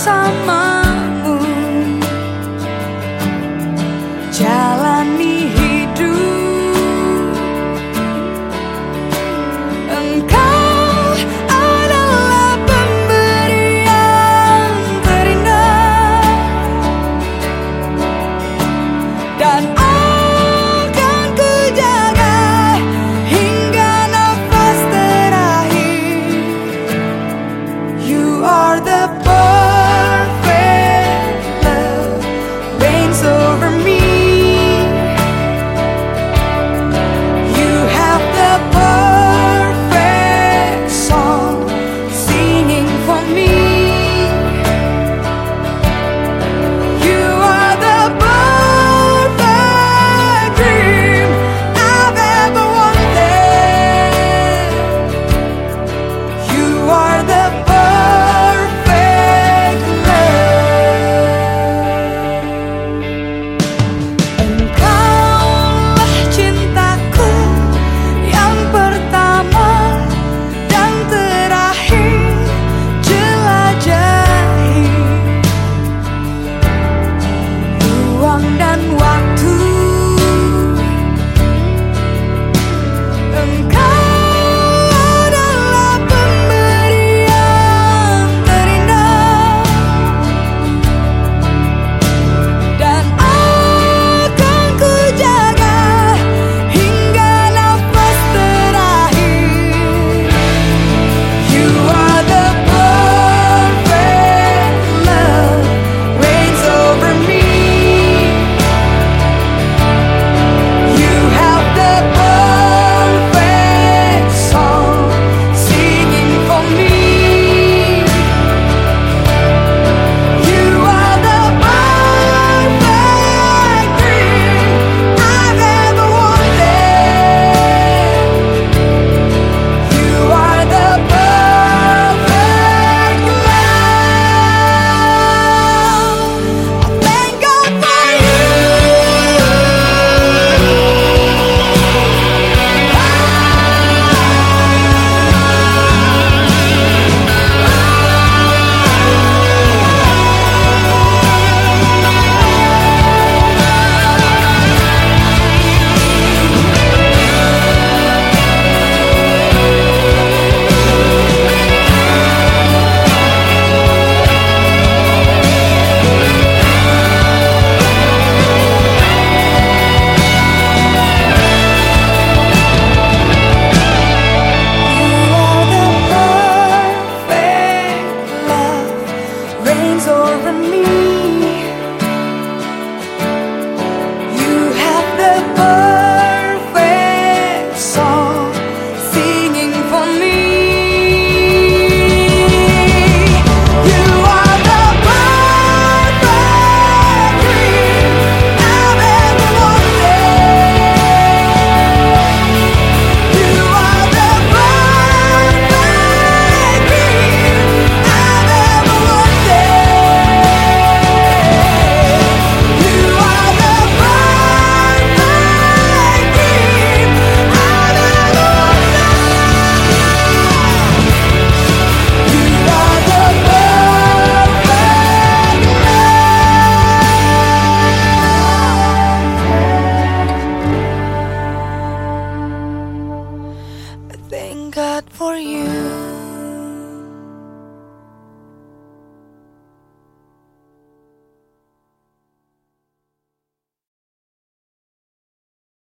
summer